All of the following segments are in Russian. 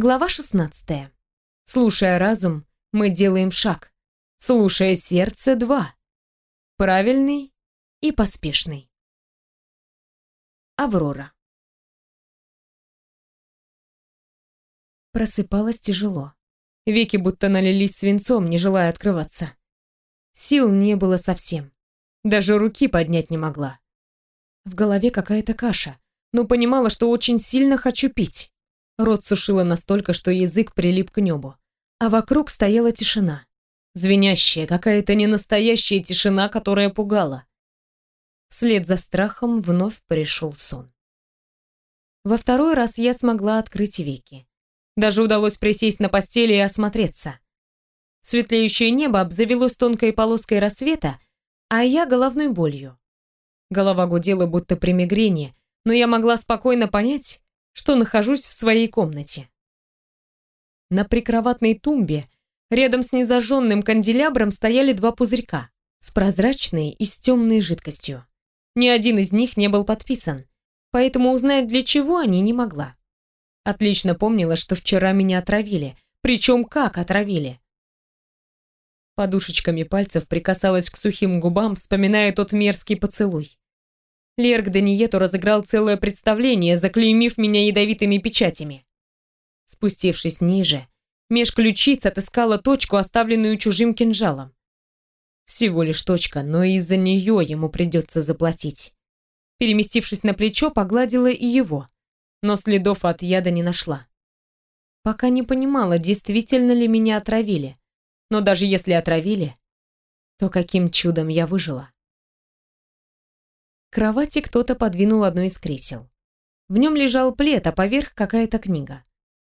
Глава 16. Слушая разум, мы делаем шаг. Слушая сердце, два. Правильный и поспешный. Аврора. Просыпалась тяжело. Веки будто налились свинцом, не желая открываться. Сил не было совсем. Даже руки поднять не могла. В голове какая-то каша, но понимала, что очень сильно хочу пить. Рот сушила настолько, что язык прилип к небу. А вокруг стояла тишина. Звенящая, какая-то ненастоящая тишина, которая пугала. Вслед за страхом вновь пришел сон. Во второй раз я смогла открыть веки. Даже удалось присесть на постели и осмотреться. Светлеющее небо обзавелось тонкой полоской рассвета, а я головной болью. Голова гудела будто при мигрени, но я могла спокойно понять, что нахожусь в своей комнате. На прикроватной тумбе рядом с незажженным канделябром стояли два пузырька с прозрачной и с темной жидкостью. Ни один из них не был подписан, поэтому узнать для чего они не могла. Отлично помнила, что вчера меня отравили, причем как отравили. Подушечками пальцев прикасалась к сухим губам, вспоминая тот мерзкий поцелуй. Лерк Даниету разыграл целое представление, заклеймив меня ядовитыми печатями. Спустившись ниже, меж ключиц отыскала точку, оставленную чужим кинжалом. Всего лишь точка, но из-за нее ему придется заплатить. Переместившись на плечо, погладила и его, но следов от яда не нашла. Пока не понимала, действительно ли меня отравили. Но даже если отравили, то каким чудом я выжила? Кровати кто-то подвинул одно из кресел. В нем лежал плед, а поверх какая-то книга.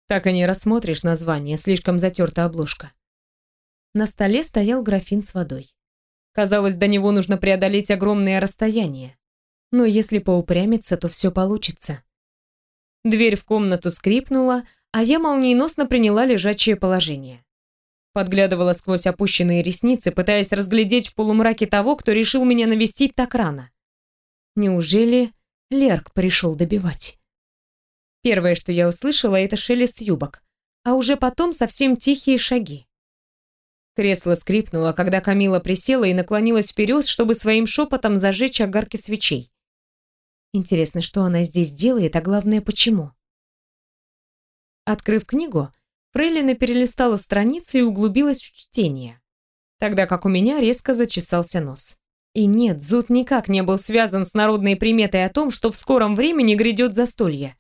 Так и не рассмотришь название, слишком затерта обложка. На столе стоял графин с водой. Казалось, до него нужно преодолеть огромное расстояние. Но если поупрямиться, то все получится. Дверь в комнату скрипнула, а я молниеносно приняла лежачее положение. Подглядывала сквозь опущенные ресницы, пытаясь разглядеть в полумраке того, кто решил меня навестить так рано. Неужели Лерк пришел добивать? Первое, что я услышала, это шелест юбок, а уже потом совсем тихие шаги. Кресло скрипнуло, когда Камила присела и наклонилась вперед, чтобы своим шепотом зажечь огарки свечей. Интересно, что она здесь делает, а главное, почему? Открыв книгу, Фрейлина перелистала страницы и углубилась в чтение, тогда как у меня резко зачесался нос. И нет, зуд никак не был связан с народной приметой о том, что в скором времени грядет застолье.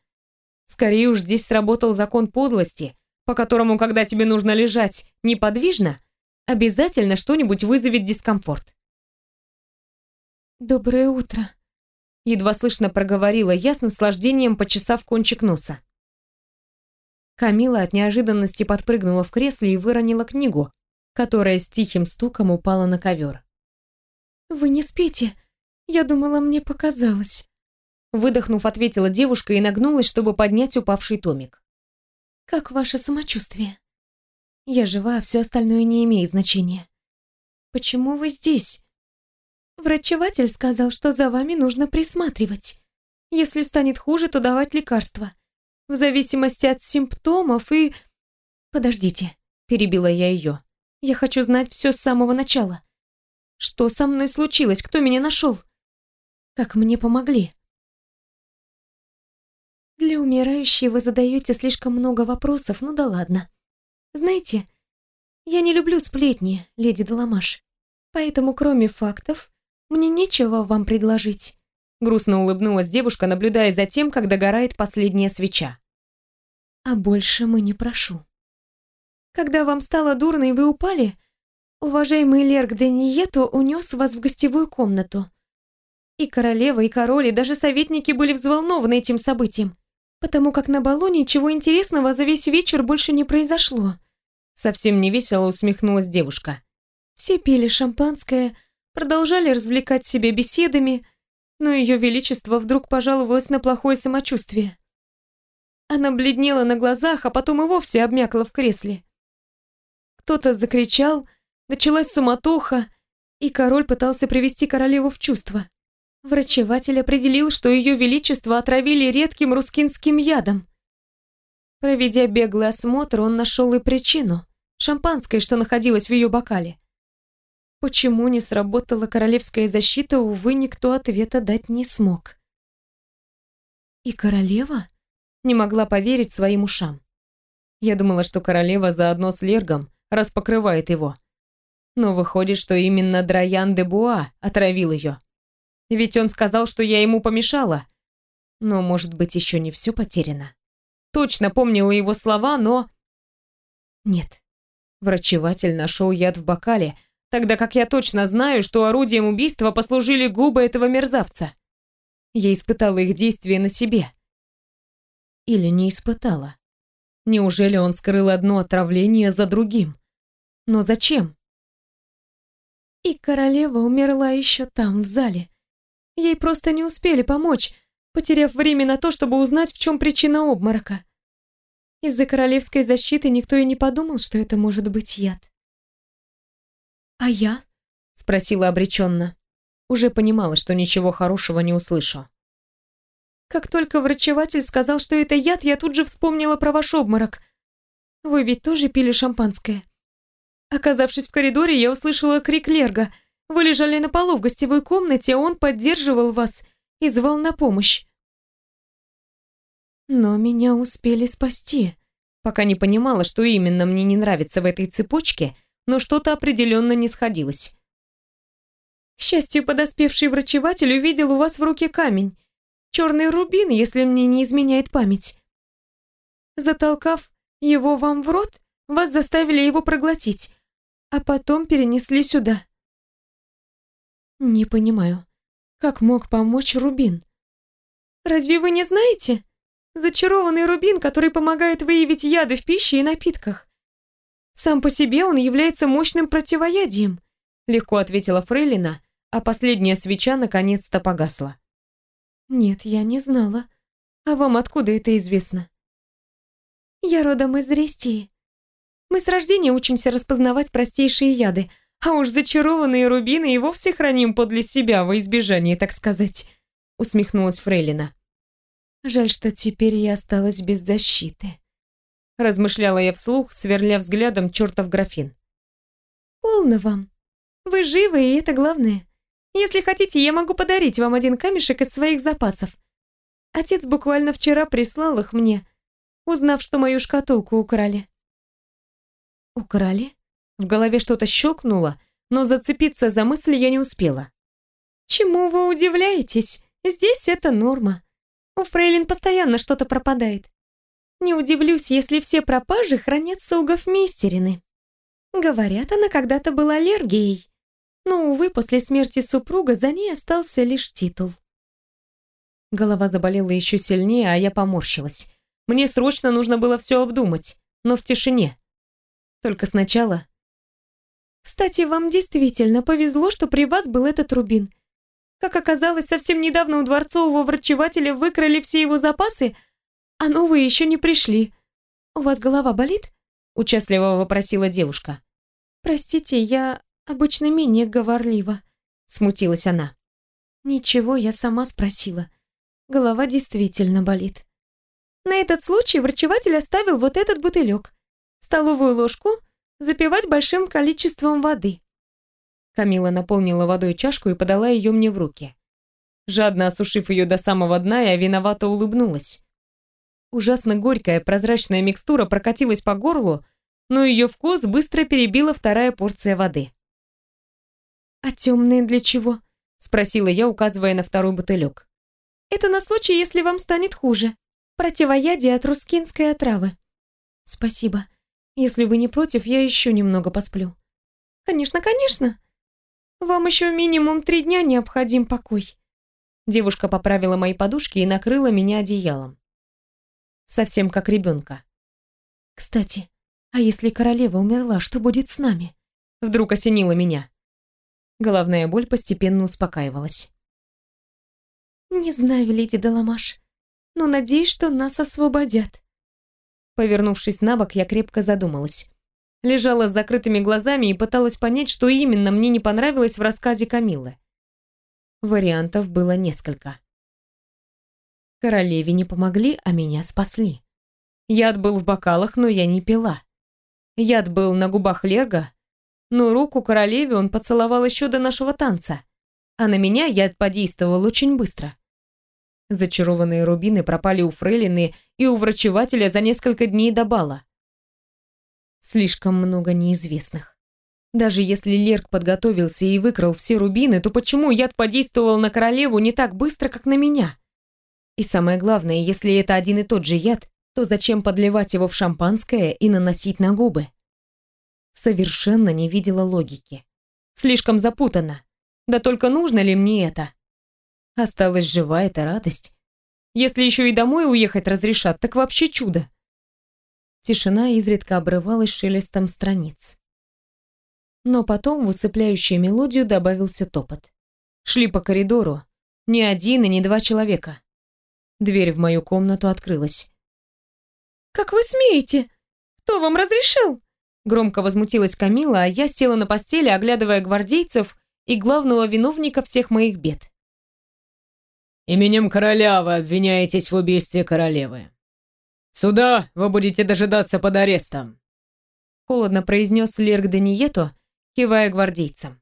Скорее уж здесь сработал закон подлости, по которому, когда тебе нужно лежать неподвижно, обязательно что-нибудь вызовет дискомфорт. «Доброе утро», — едва слышно проговорила я с наслаждением, почесав кончик носа. Камила от неожиданности подпрыгнула в кресле и выронила книгу, которая с тихим стуком упала на ковер. «Вы не спите? Я думала, мне показалось». Выдохнув, ответила девушка и нагнулась, чтобы поднять упавший томик. «Как ваше самочувствие?» «Я жива, а все остальное не имеет значения». «Почему вы здесь?» «Врачеватель сказал, что за вами нужно присматривать. Если станет хуже, то давать лекарства. В зависимости от симптомов и...» «Подождите», — перебила я ее. «Я хочу знать все с самого начала. Что со мной случилось? Кто меня нашел? Как мне помогли? Для умирающей вы задаете слишком много вопросов, ну да ладно. Знаете, я не люблю сплетни, леди Деламаш. Поэтому, кроме фактов, мне нечего вам предложить. Грустно улыбнулась девушка, наблюдая за тем, как догорает последняя свеча. А больше мы не прошу. Когда вам стало дурно и вы упали, Уважаемый Лерк Дението унес вас в гостевую комнату. И королева, и король, и даже советники были взволнованы этим событием, потому как на балу ничего интересного за весь вечер больше не произошло. Совсем невесело усмехнулась девушка. Все пили шампанское, продолжали развлекать себя беседами, но ее величество вдруг пожаловалось на плохое самочувствие. Она бледнела на глазах, а потом и вовсе обмякла в кресле. Кто-то закричал — Началась суматоха, и король пытался привести королеву в чувство. Врачеватель определил, что ее величество отравили редким рускинским ядом. Проведя беглый осмотр, он нашел и причину. Шампанское, что находилось в ее бокале. Почему не сработала королевская защита, увы, никто ответа дать не смог. И королева не могла поверить своим ушам. Я думала, что королева заодно с Лергом распокрывает его. Но выходит, что именно Драян де Буа отравил ее. Ведь он сказал, что я ему помешала. Но, может быть, еще не все потеряно. Точно помнила его слова, но... Нет. Врачеватель нашел яд в бокале, тогда как я точно знаю, что орудием убийства послужили губы этого мерзавца. Я испытала их действие на себе. Или не испытала. Неужели он скрыл одно отравление за другим? Но зачем? И королева умерла еще там, в зале. Ей просто не успели помочь, потеряв время на то, чтобы узнать, в чем причина обморока. Из-за королевской защиты никто и не подумал, что это может быть яд. «А я?» — спросила обреченно. Уже понимала, что ничего хорошего не услышу. Как только врачеватель сказал, что это яд, я тут же вспомнила про ваш обморок. Вы ведь тоже пили шампанское? Оказавшись в коридоре, я услышала крик Лерга. Вы лежали на полу в гостевой комнате, а он поддерживал вас и звал на помощь. Но меня успели спасти. Пока не понимала, что именно мне не нравится в этой цепочке, но что-то определенно не сходилось. К счастью, подоспевший врачеватель увидел у вас в руке камень. Черный рубин, если мне не изменяет память. Затолкав его вам в рот, вас заставили его проглотить, а потом перенесли сюда. Не понимаю, как мог помочь рубин? Разве вы не знаете? Зачарованный рубин, который помогает выявить яды в пище и напитках. Сам по себе он является мощным противоядием, легко ответила Фрейлина, а последняя свеча наконец-то погасла. Нет, я не знала. А вам откуда это известно? Я родом из Рестии. Мы с рождения учимся распознавать простейшие яды, а уж зачарованные рубины и вовсе храним подле себя во избежание, так сказать, усмехнулась Фрейлина. Жаль, что теперь я осталась без защиты. Размышляла я вслух, сверля взглядом чертов графин. Полно вам. Вы живы, и это главное. Если хотите, я могу подарить вам один камешек из своих запасов. Отец буквально вчера прислал их мне, узнав, что мою шкатулку украли. Украли? В голове что-то щелкнуло, но зацепиться за мысль я не успела. Чему вы удивляетесь? Здесь это норма. У Фрейлин постоянно что-то пропадает. Не удивлюсь, если все пропажи хранятся у гофмейстерины. Говорят, она когда-то была аллергией, но, увы, после смерти супруга за ней остался лишь титул. Голова заболела еще сильнее, а я поморщилась. Мне срочно нужно было все обдумать, но в тишине. Только сначала... Кстати, вам действительно повезло, что при вас был этот рубин. Как оказалось, совсем недавно у дворцового врачевателя выкрали все его запасы, а новые еще не пришли. У вас голова болит? Участливо вопросила девушка. Простите, я обычно менее говорлива», — смутилась она. «Ничего, я сама спросила. Голова действительно болит». На этот случай врачеватель оставил вот этот бутылек. Столовую ложку запивать большим количеством воды. Камила наполнила водой чашку и подала ее мне в руки. Жадно осушив ее до самого дна, я виновато улыбнулась. Ужасно горькая прозрачная микстура прокатилась по горлу, но ее вкус быстро перебила вторая порция воды. «А темные для чего?» — спросила я, указывая на второй бутылек. «Это на случай, если вам станет хуже. Противоядие от рускинской отравы». «Спасибо. Если вы не против, я еще немного посплю». «Конечно, конечно. Вам еще минимум три дня необходим покой». Девушка поправила мои подушки и накрыла меня одеялом. Совсем как ребенка. «Кстати, а если королева умерла, что будет с нами?» Вдруг осенило меня. Головная боль постепенно успокаивалась. «Не знаю, леди Деламаш, но надеюсь, что нас освободят». Повернувшись на бок, я крепко задумалась. Лежала с закрытыми глазами и пыталась понять, что именно мне не понравилось в рассказе Камиллы. Вариантов было несколько. Королеве не помогли, а меня спасли. Яд был в бокалах, но я не пила. Яд был на губах Лерга, но руку королеве он поцеловал еще до нашего танца, а на меня яд подействовал очень быстро. Зачарованные рубины пропали у фрейлины и у врачевателя за несколько дней до бала. Слишком много неизвестных. Даже если Лерк подготовился и выкрал все рубины, то почему яд подействовал на королеву не так быстро, как на меня? И самое главное, если это один и тот же яд, то зачем подливать его в шампанское и наносить на губы? Совершенно не видела логики. Слишком запутанно. Да только нужно ли мне это? Осталась жива эта радость. Если еще и домой уехать разрешат, так вообще чудо. Тишина изредка обрывалась шелестом страниц. Но потом в усыпляющую мелодию добавился топот. Шли по коридору. Ни один и ни два человека. Дверь в мою комнату открылась. «Как вы смеете? Кто вам разрешил?» Громко возмутилась Камила, а я села на постели, оглядывая гвардейцев и главного виновника всех моих бед. «Именем короля вы обвиняетесь в убийстве королевы. Сюда вы будете дожидаться под арестом», холодно произнес Лерк Данието, кивая гвардейцам.